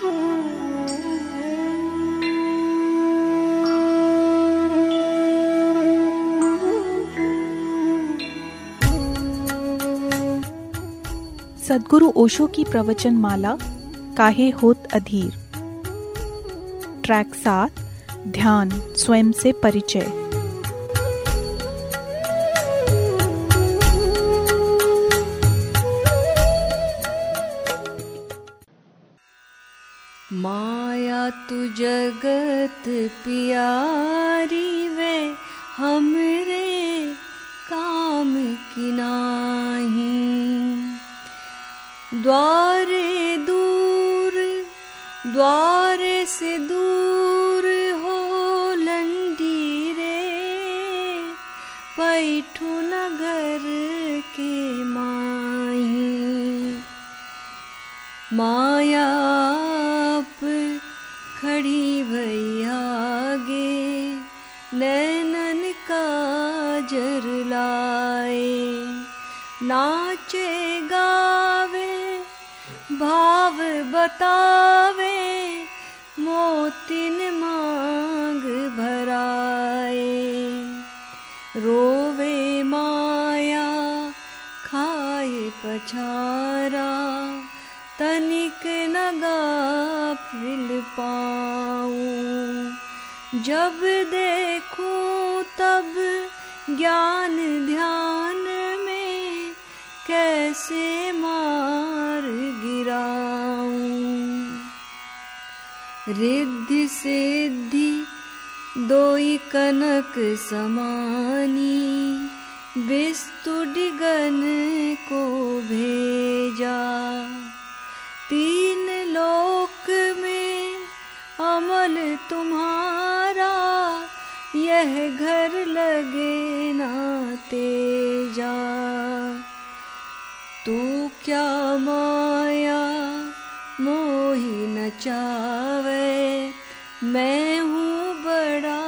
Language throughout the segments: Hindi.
सदगुरु ओशो की प्रवचन माला काहे होत अधीर? ट्रैक सात ध्यान स्वयं से परिचय। जगत पियारी नैनन का जर लाए नाचे गावे भाव बतावे मोतिन मांग भराए। रोवे माया खाए पछारा तनिक नगा फिल पाऊं जब देखूँ तब ज्ञान ध्यान में कैसे मार गिराऊं। रिद्धि सिद्धि दोई कनक समानी बिस्तु डिगन को भेजा। तीन लोक में अमल तुम्हारा यह घर लगे ना तेजा। तू क्या माया मोही नचावे? मैं हूँ बड़ा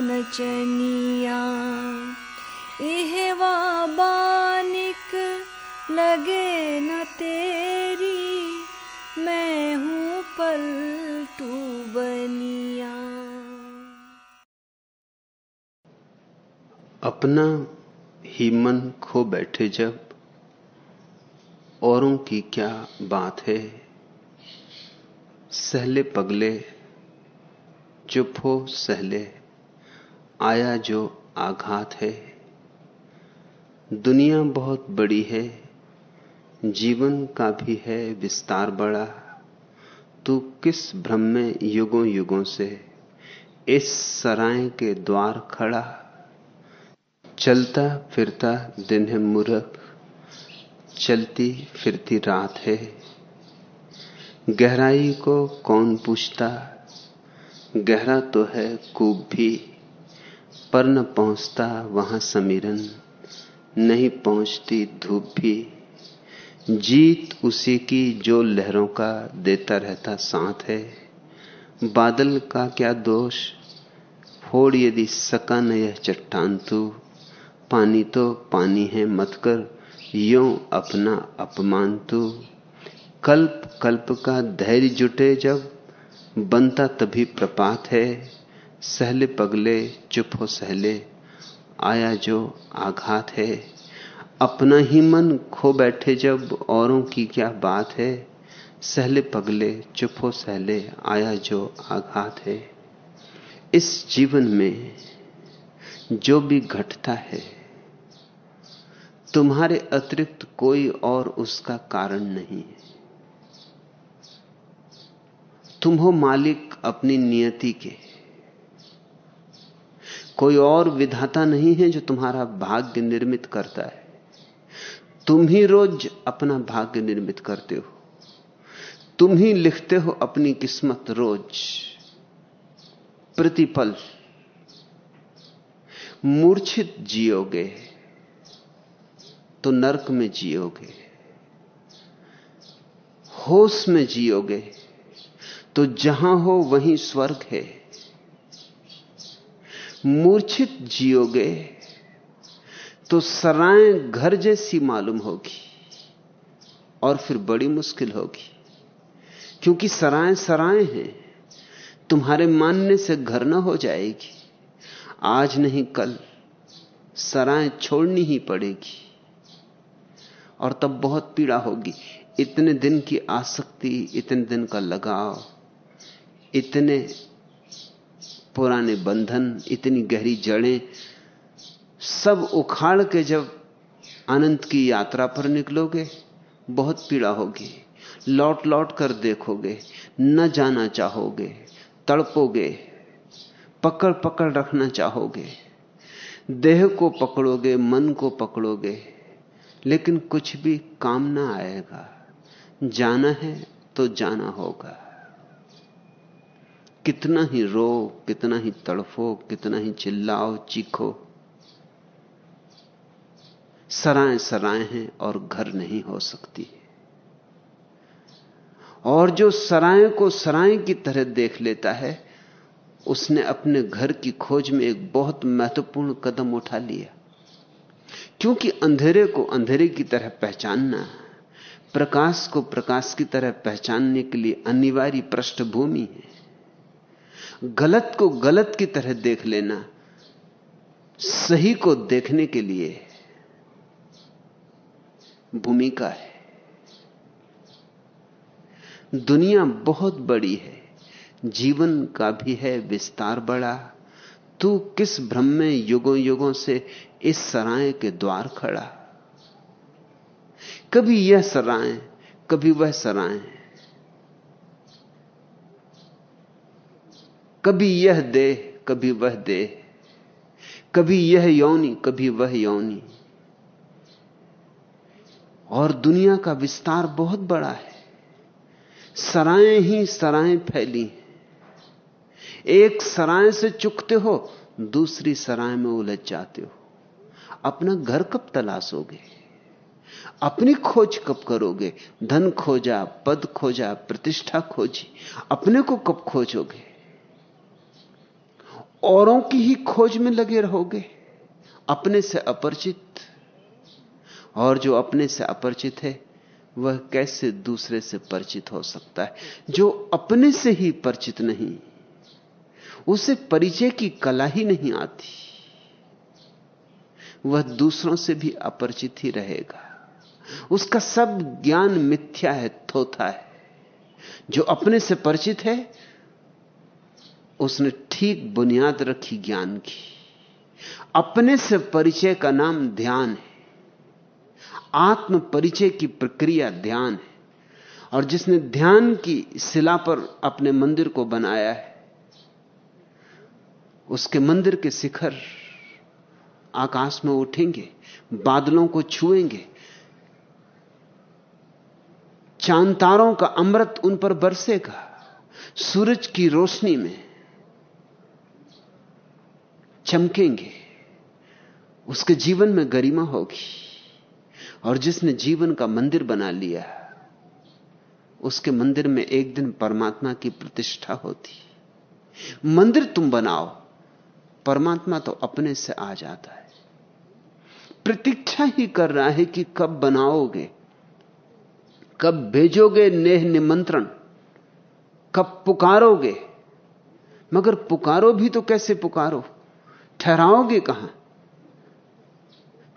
नचनिया अपना ही मन खो बैठे जब औरों की क्या बात है? सहले पगले चुप हो सहले, आया जो आघात है। दुनिया बहुत बड़ी है, जीवन का भी है विस्तार बड़ा। तू किस भ्रम में युगों युगों से, इस सराय के द्वार खड़ा? चलता फिरता दिन है मूर्ख चलती फिरती रात है। गहराई को कौन पूछता? गहरा तो है कूप भी, पर न पहुँचता वहाँ समीरन, नहीं पहुँचती धूप भी। जीत उसी की जो लहरों का देता रहता साथ है। बादल का क्या दोष? फोड़ यदि सका न यह चट्टान तू। पानी तो पानी है मत कर, यो अपना अपमान तू। कल्प कल्प का धैर्य जुटे जब, बनता तभी प्रपात है। सहले पगले, चुप हो सहले, आया जो आघात है। अपना ही मन खो बैठे जब, औरों की क्या बात है। सहले पगले, चुप हो सहले, आया जो आघात है। इस जीवन में जो भी घटता है तुम्हारे अतिरिक्त कोई और उसका कारण नहीं है। तुम हो मालिक अपनी नियति के। कोई और विधाता नहीं है जो तुम्हारा भाग्य निर्मित करता है। तुम ही रोज अपना भाग्य निर्मित करते हो। तुम ही लिखते हो अपनी किस्मत रोज। प्रतिपल। मूर्छित जियोगे। तो नरक में जियोगे, होश में जियोगे तो जहाँ हो वहीं स्वर्ग है। मूर्छित जियोगे तो सराय घर जैसी मालूम होगी और फिर बड़ी मुश्किल होगी, क्योंकि सराय सराय हैं, तुम्हारे मानने से घर न हो जाएगी। आज नहीं कल सराय छोड़नी ही पड़ेगी। और तब बहुत पीड़ा होगी। इतने दिन की आसक्ति, इतने दिन का लगाव, इतने पुराने बंधन, इतनी गहरी जड़ें, सब उखाड़ के जब अनंत की यात्रा पर निकलोगे, बहुत पीड़ा होगी। लौट लौट कर देखोगे, न जाना चाहोगे, तड़पोगे, पकड़ पकड़ रखना चाहोगे। देह को पकड़ोगे, मन को पकड़ोगे लेकिन कुछ भी काम ना आएगा। जाना है तो जाना होगा। कितना ही रो, कितना ही तड़फो, कितना ही चिल्लाओ, चीखो। सराय सराय हैं और घर नहीं हो सकती। और जो सराय को सराय की तरह देख लेता है, उसने अपने घर की खोज में एक बहुत महत्वपूर्ण कदम उठा लिया। क्योंकि अंधेरे को अंधेरे की तरह पहचानना, प्रकाश को प्रकाश की तरह पहचानने के लिए अनिवार्य पृष्ठभूमि है। गलत को गलत की तरह देख लेना, सही को देखने के लिए भूमिका है। दुनिया बहुत बड़ी है, जीवन का भी है विस्तार बड़ा तू किस भ्रम में युगों युगों से इस सराय के द्वार खड़ा? कभी यह सराय, कभी वह सराय। कभी यह दे कभी वह दे कभी यह यौनी, कभी वह यौनी। और दुनिया का विस्तार बहुत बड़ा है। सराय ही सराय फैली एक सराय से चुकते हो, दूसरी सराय में उलझ जाते हो। अपना घर कब तलाशोगे? अपनी खोज कब करोगे? धन खोजा, पद खोजा, प्रतिष्ठा खोजी, अपने को कब खोजोगे? औरों की ही खोज में लगे रहोगे, अपने से अपरिचित। और जो अपने से अपरिचित है, वह कैसे दूसरे से परिचित हो सकता है? जो अपने से ही परिचित नहीं उसे परिचय की कला ही नहीं आती। वह दूसरों से भी अपरिचित ही रहेगा। उसका सब ज्ञान मिथ्या है, थोथा है। जो अपने से परिचित है, उसने ठीक बुनियाद रखी ज्ञान की। अपने से परिचय का नाम ध्यान है। आत्म परिचय की प्रक्रिया ध्यान है। और जिसने ध्यान की शिला पर अपने मंदिर को बनाया है उसके मंदिर के शिखर आकाश में उठेंगे, बादलों को छुएँगे। चांतारों का अमृत उन पर बरसेगा, सूरज की रोशनी में चमकेंगे। उसके जीवन में गरिमा होगी, और जिसने जीवन का मंदिर बना लिया, उसके मंदिर में एक दिन परमात्मा की प्रतिष्ठा होती। मंदिर तुम बनाओ परमात्मा तो अपने से आ जाता है। प्रतीक्षा ही कर रहा है कि कब बनाओगे, कब भेजोगे नेह निमंत्रण, कब पुकारोगे। मगर पुकारो भी तो कैसे पुकारो? ठहराओगे कहाँ?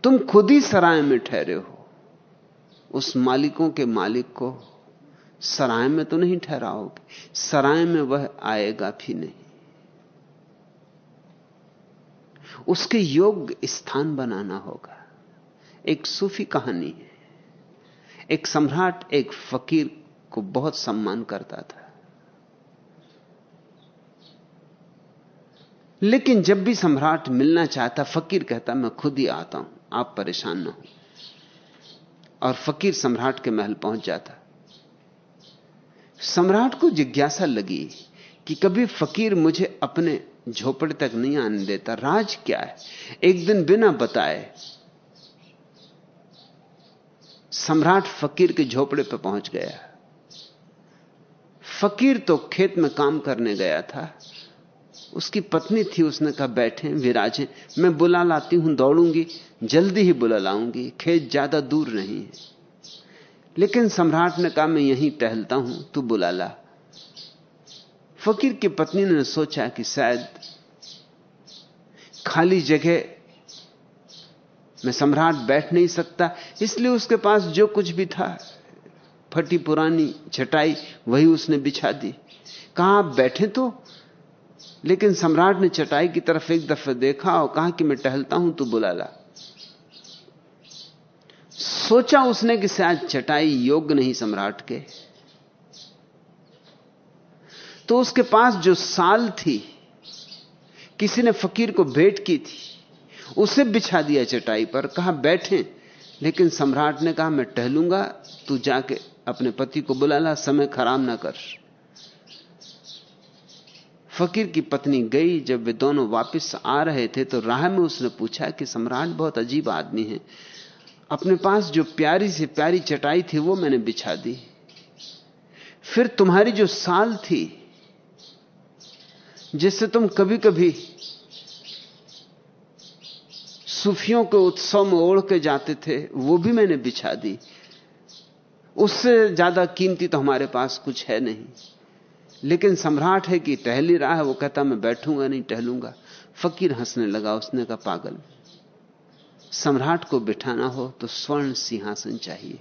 तुम खुद ही सराय में ठहरे हो। उस मालिकों के मालिक को सराय में तो नहीं ठहराओगे, सराय में वह आएगा भी नहीं। उसके योग्य स्थान बनाना होगा। एक सूफी कहानी है। एक सम्राट, एक फकीर को बहुत सम्मान करता था। लेकिन जब भी सम्राट मिलना चाहता, फकीर कहता, मैं खुद ही आता हूँ, आप परेशान ना हो। और फकीर सम्राट के महल पहुँच जाता। सम्राट को जिज्ञासा लगी कि कभी फकीर मुझे अपने झोपड़े तक नहीं आने देता। राज क्या है? एक दिन बिना बताए सम्राट फकीर के झोपड़े पर पहुँच गया। फकीर तो खेत में काम करने गया था। उसकी पत्नी थी, उसने कहा, बैठे विराजे। मैं बुला लाती हूँ, दौड़ूँगी। जल्दी ही बुला लाऊँगी। खेत ज़्यादा दूर नहीं है। लेकिन सम्राट ने कहा, मैं यहीं टहलता हूँ, तू बुला ला। फकीर की पत्नी ने सोचा कि शायद खाली जगह में सम्राट बैठ नहीं सकता। इसलिए उसके पास जो कुछ भी था, फटी पुरानी चटाई वही उसने बिछा दी। कहा, आप बैठे तो? लेकिन सम्राट ने चटाई की तरफ़ एक दफे देखा और कहा कि, मैं टहलता हूँ, तू बुला ला सोचा उसने कि शायद चटाई योग्य नहीं सम्राट के। तो उसके पास जो साल थी, किसी ने फकीर को भेंट की थी, उसे बिछा दिया चटाई पर, कहा, बैठे। लेकिन सम्राट ने कहा, मैं टहलूँगा, तू जाके अपने पति को बुला ला, समय खराब ना कर। फकीर की पत्नी गई, जब वे दोनों वापस आ रहे थे तो राह में उसने पूछा कि, सम्राट, बहुत अजीब आदमी है। अपने पास जो प्यारी से प्यारी चटाई थी, वो मैंने बिछा दी। फिर तुम्हारी जो साल थी जिससे तुम कभी कभी सूफियों के उत्सव में ओढ़ के जाते थे, वो भी मैंने बिछा दी। उससे ज़्यादा कीमती तो हमारे पास कुछ है नहीं। लेकिन सम्राट है कि टहली रहा है, वो कहता, मैं बैठूँगा नहीं, टहलूँगा। फकीर हंसने लगा, उसने कहा, पागल, सम्राट को बिठाना हो तो स्वर्ण सिंहासन चाहिए।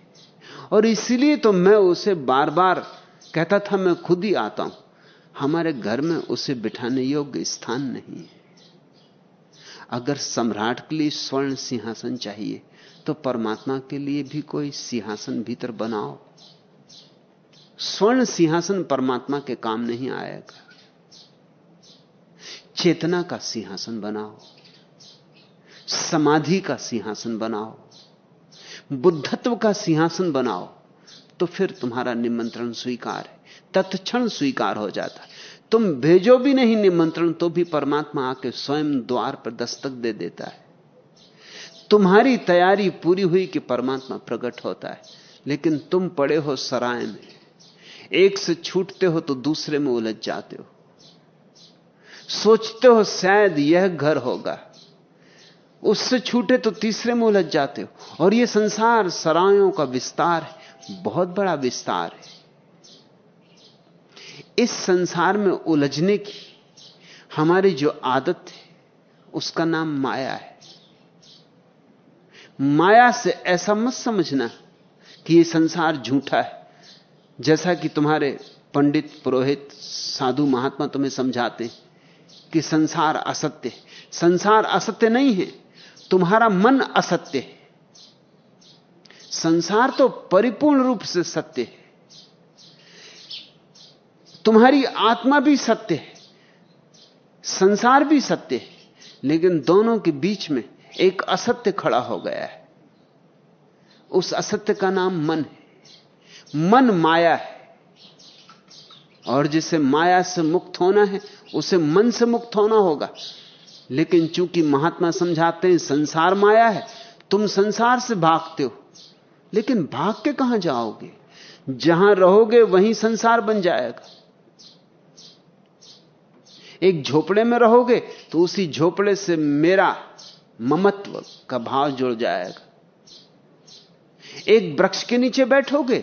और इसीलिए तो मैं उसे बार बार कहता था, मैं खुद ही आता हूँ। हमारे घर में उसे बिठाने योग्य स्थान नहीं है। अगर सम्राट के लिए स्वर्ण सिंहासन चाहिए तो परमात्मा के लिए भी कोई सिंहासन भीतर बनाओ। स्वर्ण सिंहासन परमात्मा के काम नहीं आएगा। चेतना का सिंहासन बनाओ। समाधि का सिंहासन बनाओ। बुद्धत्व का सिंहासन बनाओ तो फिर तुम्हारा निमंत्रण स्वीकार है। तत्क्षण स्वीकार हो जाता। है तुम भेजो भी नहीं निमंत्रण तो भी परमात्मा आके स्वयं द्वार पर दस्तक दे देता है। तुम्हारी तैयारी पूरी हुई कि परमात्मा प्रकट होता है, लेकिन तुम पड़े हो सराय में। एक से छूटते हो तो दूसरे में उलझ जाते हो। सोचते हो शायद यह घर होगा। उससे छूटे तो तीसरे में उलझ जाते हो। और यह संसार सरायों का विस्तार है, बहुत बड़ा विस्तार है। इस संसार में उलझने की हमारी जो आदत है, उसका नाम माया है। माया से ऐसा मत समझना कि यह संसार झूठा है, जैसा कि तुम्हारे पंडित, पुरोहित, साधु, महात्मा तुम्हें समझाते कि संसार असत्य है। संसार असत्य नहीं है, तुम्हारा मन असत्य है। संसार तो परिपूर्ण रूप से सत्य है। तुम्हारी आत्मा भी सत्य है, संसार भी सत्य है, लेकिन दोनों के बीच में एक असत्य खड़ा हो गया है। उस असत्य का नाम मन है। मन माया है। और जिसे माया से मुक्त होना है, उसे मन से मुक्त होना होगा। लेकिन चूँकि महात्मा समझाते हैं, संसार माया है, तुम संसार से भागते हो। लेकिन भाग के कहाँ जाओगे? जहाँ रहोगे, वहीं संसार बन जाएगा। एक झोपड़े में रहोगे तो उसी झोपड़े से मेरा ममत्व का भाव जुड़ जाएगा। एक वृक्ष के नीचे बैठोगे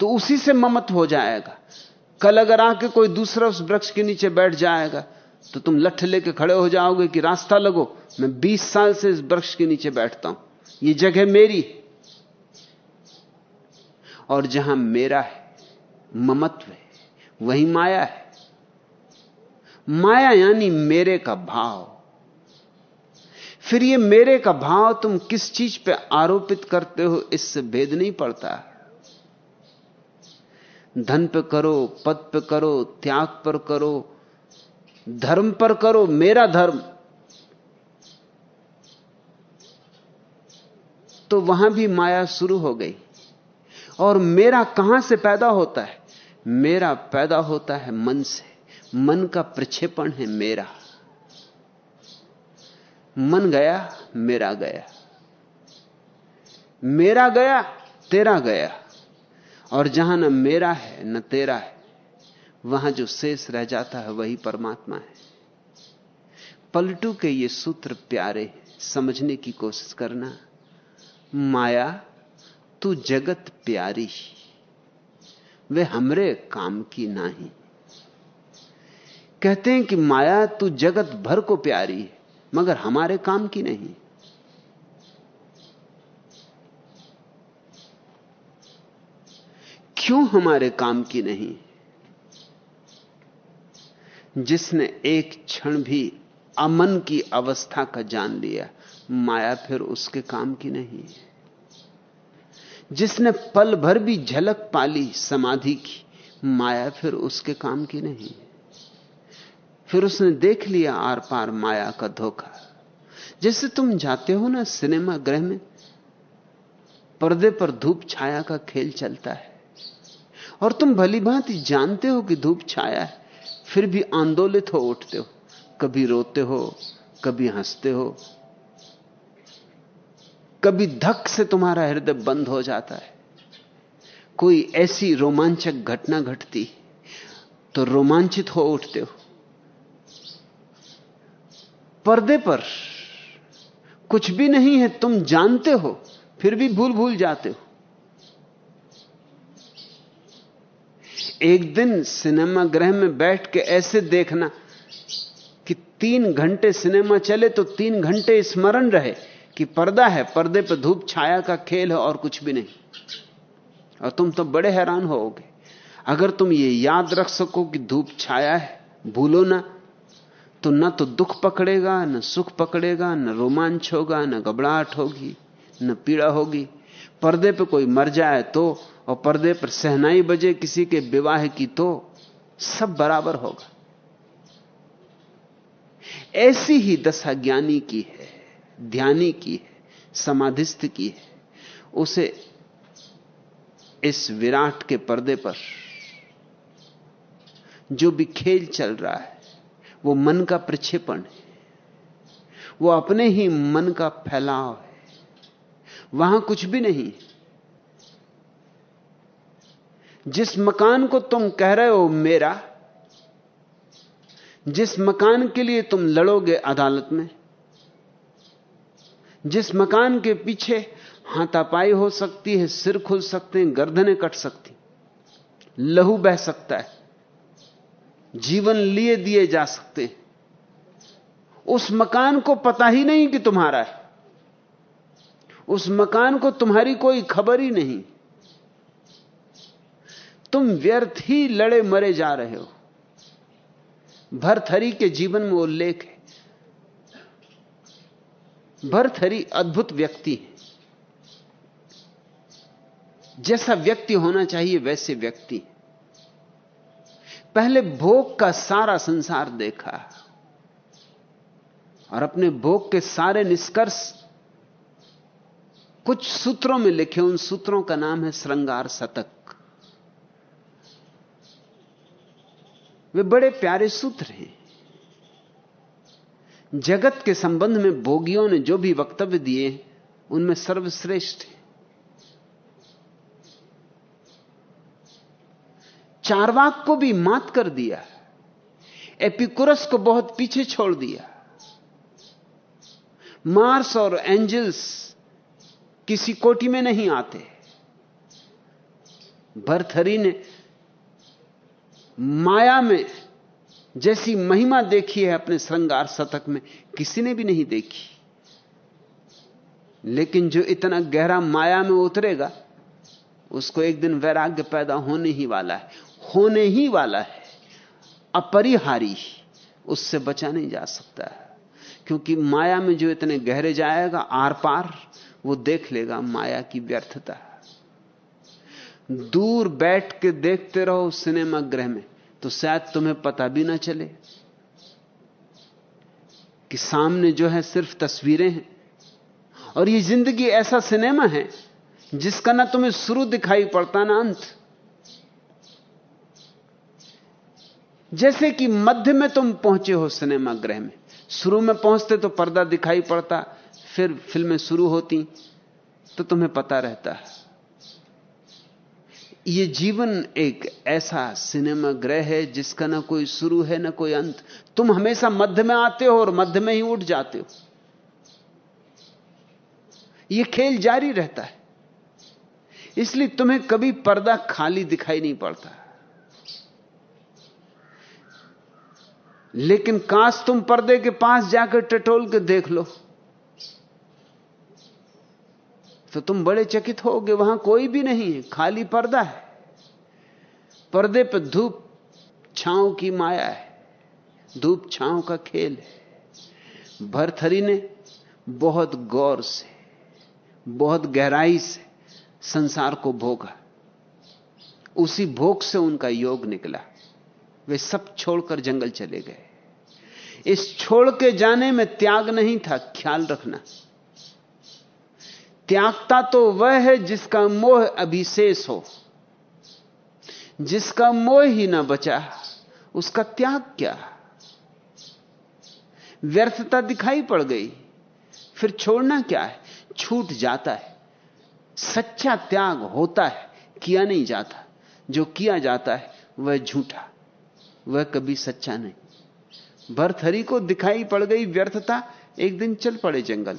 तो उसी से ममत्व हो जाएगा। कल अगर आके कोई दूसरा उस वृक्ष के नीचे बैठ जाएगा तो तुम लठ लेके खड़े हो जाओगे कि रास्ता लगो, मैं 20 साल से इस वृक्ष के नीचे बैठता हूँ। ये जगह मेरी और जहाँ मेरा है, ममत्व है, वही माया है। माया यानी मेरे का भाव। फिर ये मेरे का भाव तुम किस चीज़ पे आरोपित करते हो, इससे भेद नहीं पड़ता। धन पे करो, पद पे करो, त्याग पर करो, धर्म पर करो, मेरा धर्म। तो वहाँ भी माया शुरू हो गई। और मेरा कहाँ से पैदा होता है? मेरा पैदा होता है मन से। मन का प्रक्षेपण है मेरा। मन गया, मेरा गया। मेरा गया, तेरा गया। और जहाँ न मेरा है, न तेरा है, वहाँ जो शेष रह जाता है, वही परमात्मा है। पलटू के ये सूत्र प्यारे समझने की कोशिश करना। माया, तू जगत प्यारी। वे हमरे काम की नाही। कहते हैं कि माया तू जगत भर को प्यारी है, मगर हमारे काम की नहीं। क्यों हमारे काम की नहीं? जिसने एक क्षण भी अमन की अवस्था का जान लिया, माया फिर उसके काम की नहीं। जिसने पल भर भी झलक पाली, समाधि की, माया फिर उसके काम की नहीं। फिर उसने देख लिया आर पार माया का धोखा। जैसे तुम जाते हो ना सिनेमा गृह में, पर्दे पर धूप छाया का खेल चलता है। और तुम भली भांति जानते हो कि धूप छाया है, फिर भी आंदोलित हो उठते हो। कभी रोते हो, कभी हँसते हो, कभी धक से तुम्हारा हृदय बंद हो जाता है। कोई ऐसी रोमांचक घटना घटती तो रोमांचित हो उठते हो। पर्दे पर। कुछ भी नहीं है, तुम जानते हो, फिर भी भूल भूल जाते हो। एक दिन सिनेमा गृह में बैठ के ऐसे देखना कि तीन घंटे सिनेमा चले तो तीन घंटे स्मरण रहे कि पर्दा है, पर्दे पर धूप, छाया का खेल है और कुछ भी नहीं। और तुम तो बड़े हैरान होोगे अगर तुम ये याद रख सको कि धूप, छाया है, भूलो ना। तो न तो दुख पकड़ेगा, न सुख पकड़ेगा, न रोमांच होगा, न घबराहट होगी, न पीड़ा होगी। पर्दे पे कोई मर जाए तो और पर्दे पर सहनाई बजे किसी के विवाह की तो सब बराबर होगा। ऐसी ही दशा ज्ञानी की है, ध्यानी की है, समाधिस्थ की है। उसे इस विराट के पर्दे पर जो भी खेल चल रहा है वो मन का प्रक्षेपण है। वो अपने ही मन का फैलाव है। वहाँ कुछ भी नहीं जिस मकान को तुम कह रहे हो मेरा, जिस मकान के लिए तुम लड़ोगे अदालत में, जिस मकान के पीछे हाथापाई हो सकती है, सिर खुल सकते हैं, गर्दनें कट सकती लहू बह सकता है। जीवन लिए दिए जा सकते हैं। उस मकान को पता ही नहीं कि तुम्हारा है। उस मकान को तुम्हारी कोई खबर ही नहीं। तुम व्यर्थ ही लड़े मरे जा रहे हो। भरथरी के जीवन में उल्लेख है। भरथरी अद्भुत व्यक्ति है। जैसा व्यक्ति होना चाहिए, वैसे व्यक्ति। पहले भोग का सारा संसार देखा और अपने भोग के सारे निष्कर्ष कुछ सूत्रों में लिखे। उन सूत्रों का नाम है श्रृंगार शतक। वे बड़े प्यारे सूत्र हैं। जगत के संबंध में भोगियों ने जो भी वक्तव्य दिए, उनमें सर्वश्रेष्ठ है। चारवाक को भी मात कर दिया। एपिकुरस को बहुत पीछे छोड़ दिया। मार्स और एंजल्स किसी कोटि में नहीं आते। भरथरी ने माया में जैसी महिमा देखी है अपने श्रृंगार शतक में, किसी ने भी नहीं देखी। लेकिन जो इतना गहरा माया में उतरेगा, उसको एक दिन वैराग्य पैदा होने ही वाला है। होने ही वाला है, अपरिहारी उससे बचा नहीं जा सकता क्योंकि माया में जो इतने गहरे जाएगा, आर पार, वो देख लेगा माया की व्यर्थता। दूर बैठ के देखते रहो सिनेमा गृह में तो शायद तुम्हें पता भी ना चले कि सामने जो है सिर्फ़ तस्वीरें हैं। और ये ज़िंदगी ऐसा सिनेमा है, जिसका ना तुम्हें शुरू दिखाई पड़ता ना अंत। जैसे कि मध्य में तुम पहुँचे हो सिनेमा गृह में। शुरू में पहुँचते तो पर्दा दिखाई पड़ता, फिर फ़िल्में शुरू होती तो तुम्हें पता रहता। है ये जीवन एक ऐसा सिनेमा ग्रह है जिसका ना कोई शुरू है, ना कोई अंत। तुम हमेशा मध्य में आते हो और मध्य में ही उठ जाते हो। यह खेल जारी रहता है। इसलिए तुम्हें कभी पर्दा खाली दिखाई नहीं पड़ता। लेकिन काश तुम पर्दे के पास जाकर टटोल के देख लो। तो तुम बड़े चकित होगे, वहाँ कोई भी नहीं है, खाली पर्दा है। पर्दे पर धूप छांव की माया है, धूप छांव का खेल है। भरथरी ने बहुत गौर से, बहुत गहराई से संसार को भोगा। उसी भोग से उनका योग निकला। वे सब छोड़कर जंगल चले गए। इस छोड़ के जाने में त्याग नहीं था, ख्याल रखना। त्यागता तो वह है जिसका मोह अभिशेष हो। जिसका मोह ही ना बचा, उसका त्याग क्या? व्यर्थता दिखाई पड़ गई, फिर छोड़ना क्या है? छूट जाता है। सच्चा त्याग होता है, किया नहीं जाता। जो किया जाता है, वह झूठा। वह कभी सच्चा नहीं। भरथरी को दिखाई पड़ गई व्यर्थता, एक दिन चल पड़े जंगल।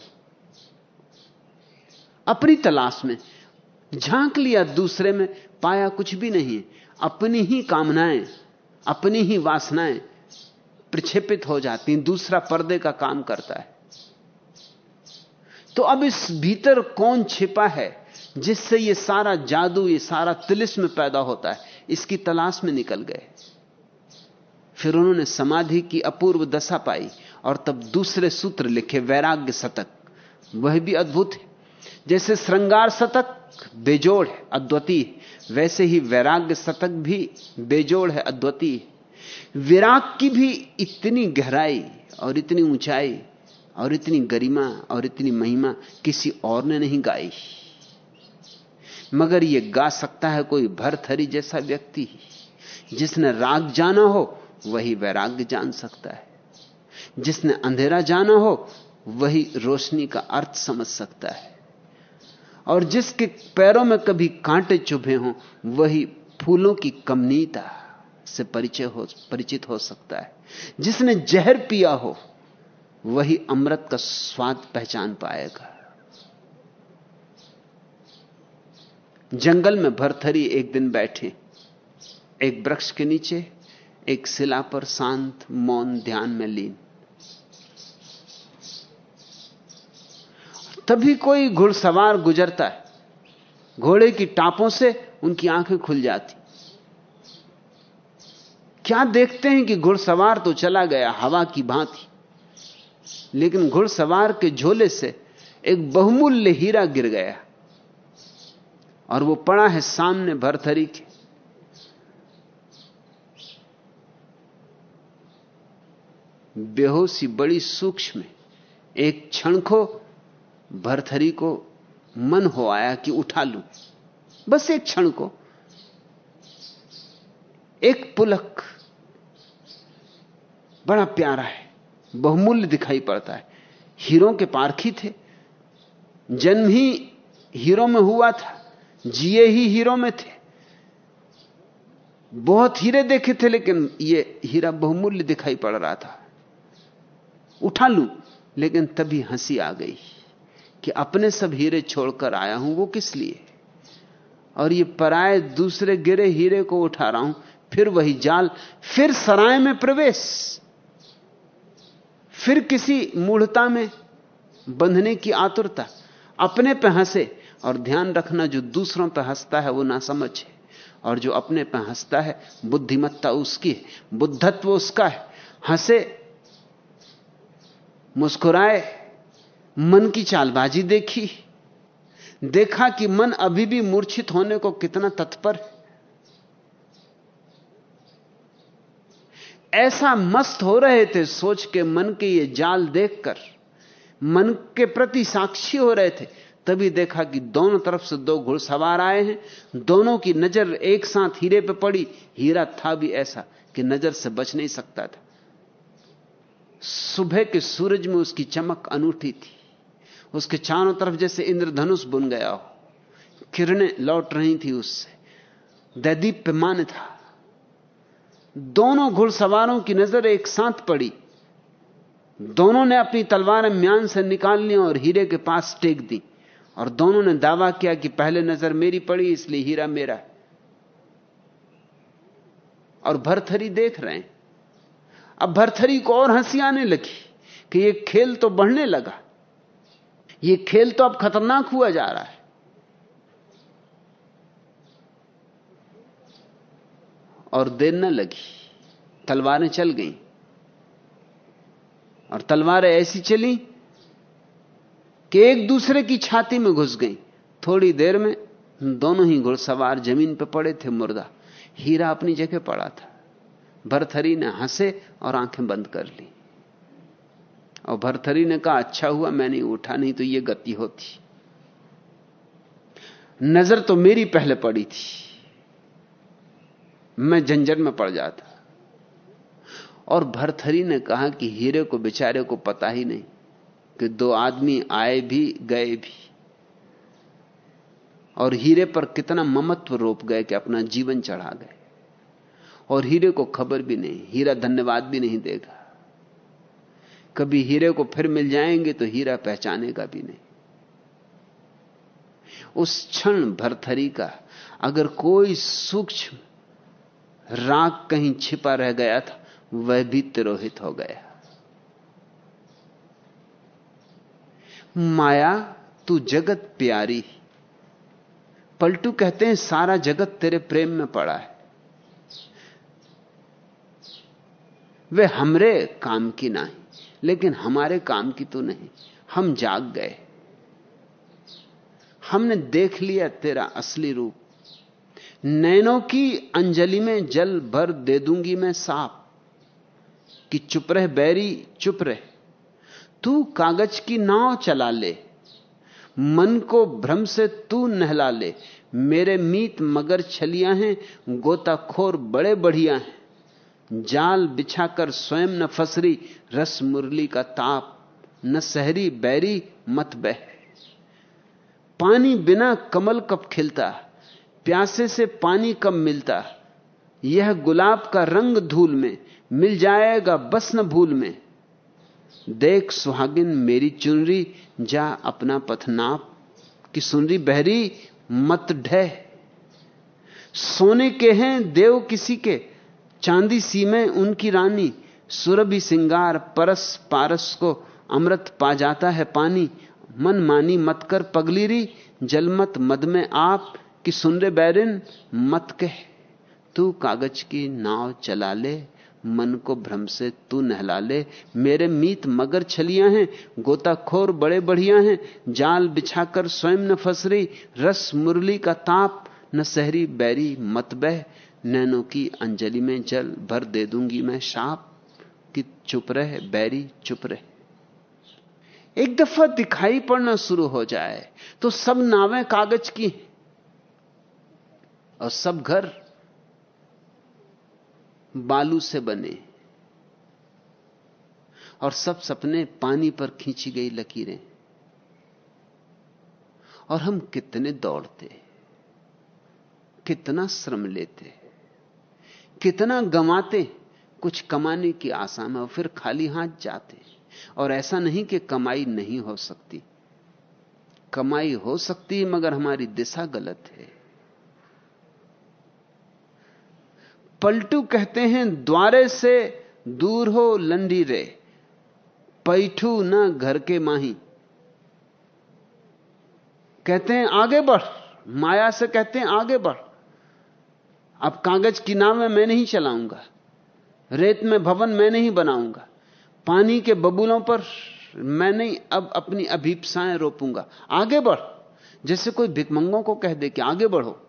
अपनी तलाश में, झाँक लिया दूसरे में, पाया कुछ भी नहीं। अपनी ही कामनाएँ, अपनी ही वासनाएँ प्रक्षेपित हो जाती दूसरा पर्दे का काम करता है। तो अब इस भीतर कौन छिपा है, जिससे ये सारा जादू, ये सारा तिलिस्म पैदा होता है, इसकी तलाश में निकल गए। फिर उन्होंने समाधि की अपूर्व दशा पाई और तब दूसरे सूत्र लिखे, वैराग्य शतक वह भी अद्भुत है। जैसे श्रृंगार शतक बेजोड़ है अद्वितीय वैसे ही वैराग्य शतक भी बेजोड़ है अद्वितीय विराग की भी इतनी गहराई और इतनी ऊंचाई और इतनी गरिमा और इतनी महिमा किसी और ने नहीं गाई। मगर यह गा सकता है कोई भरथरी जैसा व्यक्ति जिसने राग जाना हो वही वैराग्य जान सकता है। जिसने अंधेरा जाना हो, वही रोशनी का अर्थ समझ सकता है। और जिसके पैरों में कभी कांटे चुभे हों, वही फूलों की कमनीता से परिचय हो, परिचित हो सकता है। जिसने जहर पिया हो, वही अमृत का स्वाद पहचान पाएगा। जंगल में भरथरी एक दिन बैठे, एक वृक्ष के नीचे एक शिला पर शांत, मौन ध्यान में लीन। तभी कोई घुड़सवार गुजरता है। घोड़े की टापों से उनकी आँखें खुल जाती। क्या देखते हैं कि घुड़सवार तो चला गया, हवा की भांति। लेकिन घुड़सवार के झोले से एक बहुमूल्य हीरा गिर गया। और वो पड़ा है सामने भरथरी के। बेहोशी बड़ी सूक्ष्म एक क्षण को, भरथरी को मन हो आया कि उठा लूँ। बस एक क्षण को। एक पुलक बड़ा प्यारा है, बहुमूल्य दिखाई पड़ता है। हीरो के पारखी थे। जन्म ही हीरो में हुआ था, जिए ही हीरो में थे। बहुत हीरे देखे थे, लेकिन यह हीरा बहुमूल्य दिखाई पड़ रहा था। उठा लूँ। लेकिन तभी हँसी आ गई कि अपने सब हीरे छोड़कर आया हूँ, वो किस लिए? और ये पराए दूसरे गिरे हीरे को उठा रहा हूँ, फिर वही जाल, फिर सराय में प्रवेश, फिर किसी मूढ़ता में बंधने की आतुरता, अपने पे हंसे। और ध्यान रखना, जो दूसरों पे हंसता है, वो ना समझे और जो अपने पे हंसता है, बुद्धिमत्ता उसकी है, बुद्धत्व उसका है। हंसे मुस्कुराए, मन की चालबाजी देखी। देखा कि मन अभी भी मूर्छित होने को कितना तत्पर ऐसा मस्त हो रहे थे सोच के मन के ये जाल देखकर। मन के प्रति साक्षी हो रहे थे, तभी देखा कि दोनों तरफ़ से दो घुड़सवार आए हैं। दोनों की नज़र एक साथ हीरे पे पड़ी। हीरा था भी ऐसा कि नज़र से बच नहीं सकता था। सुबह के सूरज में उसकी चमक अनूठी थी। उसके चारों तरफ़ जैसे इंद्रधनुष बुन गया हो। किरणें लौट रही थी उससे। दैदीप मान था। दोनों घुड़सवारों की नज़र एक साथ पड़ी। दोनों ने अपनी तलवारें म्यान से निकाल ली और हीरे के पास टेक दी। और दोनों ने दावा किया कि पहले नज़र मेरी पड़ी, इसलिए हीरा मेरा। और भरथरी देख रहे हैं। अब भरथरी को और हँसी आने लगी कि ये खेल तो बढ़ने लगा। ये खेल तो अब खतरनाक हुआ जा रहा है। और देर न लगी। तलवारें चल गईं। और तलवारें ऐसी चली कि एक दूसरे की छाती में घुस गईं। थोड़ी देर में दोनों ही घुड़सवार ज़मीन पर पड़े थे मुर्दा। हीरा अपनी जगह पड़ा था। भरथरी ने हंसे और आँखें बंद कर ली। और भरथरी ने कहा अच्छा हुआ मैंने उठा, नहीं तो यह गति होती। नज़र तो मेरी पहले पड़ी थी। मैं झंझट में पड़ जाता। और भरथरी ने कहा कि हीरे को, बेचारे को पता ही नहीं कि दो आदमी आए भी, गए भी। और हीरे पर कितना ममत्व रोप गए कि अपना जीवन चढ़ा गए। और हीरे को खबर भी नहीं, हीरा धन्यवाद भी नहीं देगा। कभी हीरे को फिर मिल जाएँगे तो हीरा पहचानेगा भी नहीं। उस क्षण भरथरी का अगर कोई सूक्ष्म राग कहीं छिपा रह गया था, वह भी तिरोहित हो गया। माया, तू जगत प्यारी। पलटू कहते हैं, सारा जगत तेरे प्रेम में पड़ा है। वे हमरे काम की नहीं, लेकिन हमारे काम की तो नहीं। हम जाग गए। हमने देख लिया तेरा असली रूप। नैनों की अंजलि में जल भर दे दूँगी मैं साफ़ कि चुप रह बैरी, चुप रह। तू कागज़ की नाव चला ले, मन को भ्रम से तू नहला ले। मेरे मीत मगर छलियाँ हैं, गोताखोर बड़े बढ़िया हैं। जाल बिछाकर स्वयं न फसरी, रस मुरली का ताप, न सहरी बैरी मत बह। पानी बिना कमल कब खिलता, प्यासे से पानी कब मिलता। यह गुलाब का रंग धूल में, मिल जाएगा बस न भूल में। देख सुहागिन, मेरी चुनरी, जा अपना पथनाप कि सुनरी बहरी मत ढह। सोने के हैं देव किसी के चांदी सी में उनकी रानी, सुरभि सिंगार परस पारस को अमृत पा जाता है पानी। मन मानी मत कर पगलीरी, जलमत मद में आप, कि सुन रे बैरिन, मत कह। तू कागज़ की नाव चला ले, मन को भ्रम से तू नहला ले। मेरे मीत मगर छलियाँ हैं, गोताखोर बड़े बढ़िया हैं। जाल बिछाकर स्वयं न फसरी, रस मुरली का ताप, न सहरी बैरी मत बह। नैनों की अंजलि में जल भर दे दूँगी मैं, शाप कि चुप रहे, बैरी चुप रहे। एक दफ़ा दिखाई पड़ना शुरू हो जाए तो सब नावें कागज़ की और सब घर बालू से बने और सब सपने पानी पर खींची गई लकीरें। और हम कितने दौड़ते, कितना श्रम लेते। कितना गमाते, कुछ कमाने की आशा में और फिर खाली हाथ जाते। और ऐसा नहीं कि कमाई नहीं हो सकती। कमाई हो सकती है मगर हमारी दिशा गलत है। पलटू कहते हैं, द्वारे से दूर हो लंडी रे, पैठू न घर के माही। कहते हैं, आगे बढ़। माया से कहते हैं, आगे बढ़। अब कागज़ की नाव में मैं नहीं चलाऊँगा। रेत में भवन मैं नहीं बनाऊँगा। पानी के बबूलों पर मैं नहीं अब अपनी अभीपसाएँ रोपूँगा। आगे बढ़। जैसे कोई भिकमंगों को कह दे कि आगे बढ़ो।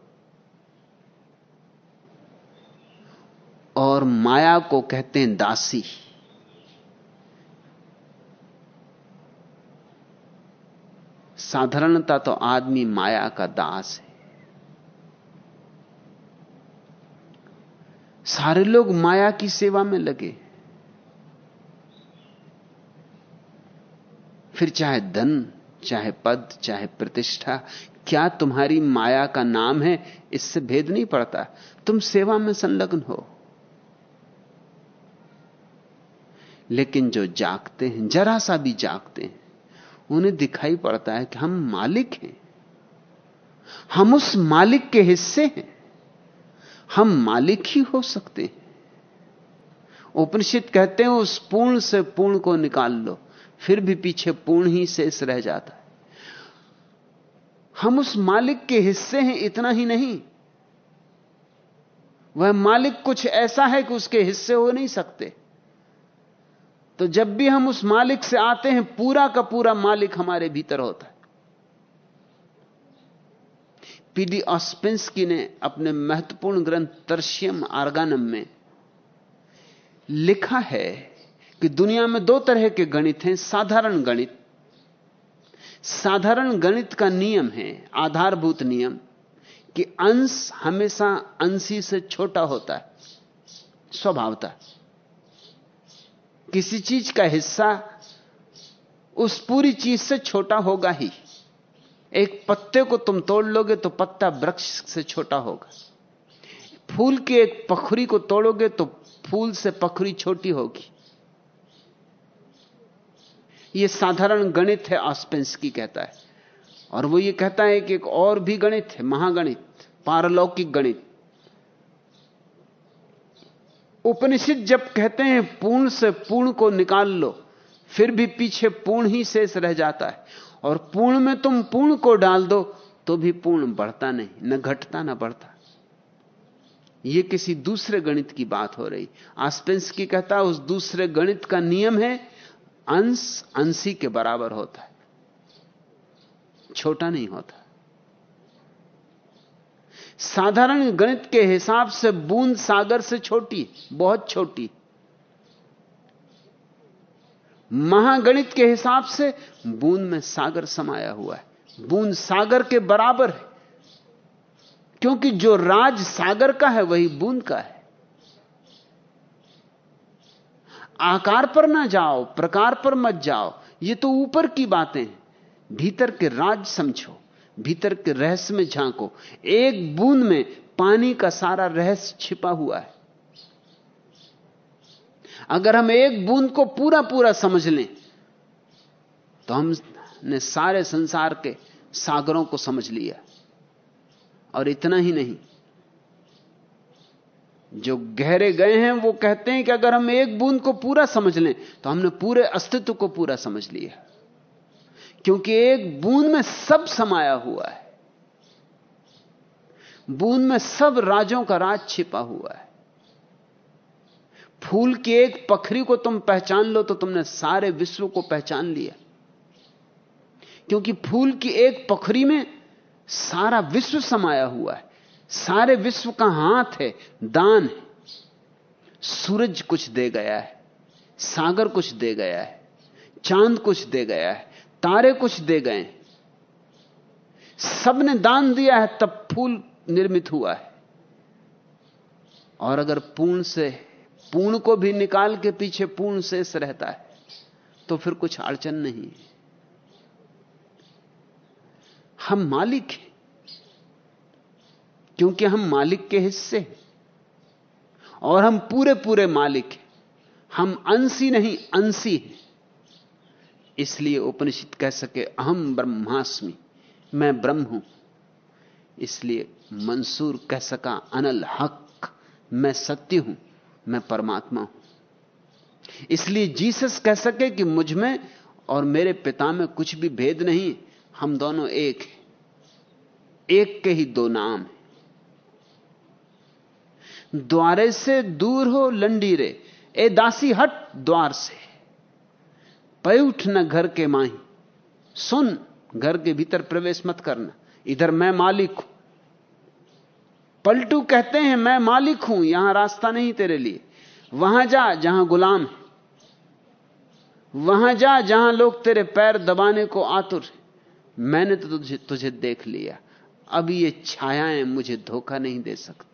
और माया को कहते हैं दासी। साधारणता तो आदमी माया का दास है। सारे लोग माया की सेवा में लगे। फिर चाहे धन, चाहे पद, चाहे प्रतिष्ठा, क्या तुम्हारी माया का नाम है? इससे भेद नहीं पड़ता। तुम सेवा में संलग्न हो। लेकिन जो जागते हैं जरा सा भी जागते हैं, उन्हें दिखाई पड़ता है कि हम मालिक हैं। हम उस मालिक के हिस्से हैं। हम मालिक ही हो सकते हैं। उपनिषद कहते हैं, उस पूर्ण से पूर्ण को निकाल लो, फिर भी पीछे पूर्ण ही शेष रह जाता है। हम उस मालिक के हिस्से हैं, इतना ही नहीं। वह मालिक कुछ ऐसा है कि उसके हिस्से हो नहीं सकते। तो जब भी हम उस मालिक से आते हैं, पूरा का पूरा मालिक हमारे भीतर होता है। पीडी ऑस्पेंसकी ने अपने महत्वपूर्ण ग्रंथ तरशियम आर्गानम में लिखा है कि दुनिया में दो तरह के गणित हैं, साधारण गणित। साधारण गणित का नियम है, आधारभूत नियम, कि अंश हमेशा अंशी से छोटा होता है, स्वभावता। किसी चीज़ का हिस्सा उस पूरी चीज़ से छोटा होगा ही। एक पत्ते को तुम तोड़ लोगे तो पत्ता वृक्ष से छोटा होगा। फूल के एक पखरी को तोड़ोगे तो फूल से पखरी छोटी होगी। यह साधारण गणित है ऑस्पेंसकी कहता है। और वो ये कहता है कि एक और भी गणित है, महागणित, पारलौकिक गणित। उपनिषद जब कहते हैं, पूर्ण से पूर्ण को निकाल लो, फिर भी पीछे पूर्ण ही शेष रह जाता है। और पूर्ण में तुम पूर्ण को डाल दो तो भी पूर्ण बढ़ता नहीं, न घटता न बढ़ता। यह किसी दूसरे गणित की बात हो रही। आस्पेंस की कहता, उस दूसरे गणित का नियम है, अंश अंशी के बराबर होता है। छोटा नहीं होता। साधारण गणित के हिसाब से बूंद सागर से छोटी, बहुत छोटी। महागणित के हिसाब से बूंद में सागर समाया हुआ है। बूंद सागर के बराबर है। क्योंकि जो राज सागर का है, वही बूंद का है। आकार पर ना जाओ, प्रकार पर मत जाओ। ये तो ऊपर की बातें हैं। भीतर के राज समझो, भीतर के रहस्य में झांको। एक बूंद में पानी का सारा रहस्य छिपा हुआ है। अगर हम एक बूंद को पूरा पूरा समझ लें तो हमने सारे संसार के सागरों को समझ लिया। और इतना ही नहीं, जो गहरे गए हैं, वो कहते हैं कि अगर हम एक बूंद को पूरा समझ लें तो हमने पूरे अस्तित्व को पूरा समझ लिया। क्योंकि एक बूंद में सब समाया हुआ है। बूंद में सब राजों का राज छिपा हुआ है। फूल की एक पखरी को तुम पहचान लो तो तुमने सारे विश्व को पहचान लिया। क्योंकि फूल की एक पखरी में सारा विश्व समाया हुआ है। सारे विश्व का हाथ है, दान है। सूरज कुछ दे गया है, सागर कुछ दे गया है, चाँद कुछ दे गया है, तारे कुछ दे गए सबने दान दिया है, तब फूल निर्मित हुआ है। और अगर पूर्ण से पूर्ण को भी निकाल के पीछे पूर्ण शेष रहता है तो फिर कुछ अड़चन नहीं हम मालिक हैं, क्योंकि हम मालिक के हिस्से हैं, और हम पूरे पूरे मालिक हैं। हम अंशी नहीं अंशी हैं। इसलिए उपनिषद कह सके, अहम ब्रह्मास्मि, मैं ब्रह्म हूँ। इसलिए मंसूर कह सका, अनल हक, मैं सत्य हूँ। मैं परमात्मा हूँ। इसलिए जीसस कह सके कि मुझमें और मेरे पिता में कुछ भी भेद नहीं, हम दोनों एक हैं। एक के ही दो नाम हैं। द्वारे से दूर हो लंडी रे ए दासी हट द्वार से। पैठ न घर के माही, सुन, घर के भीतर प्रवेश मत करना, इधर मैं मालिक हूँ। पलटू कहते हैं, मैं मालिक हूँ, यहाँ रास्ता नहीं तेरे लिए। वहाँ जा जहाँ गुलाम है। वहाँ जा जहाँ लोग तेरे पैर दबाने को आतुर मैंने तो तुझे तुझे देख लिया। अब ये छायाएँ मुझे धोखा नहीं दे सकती।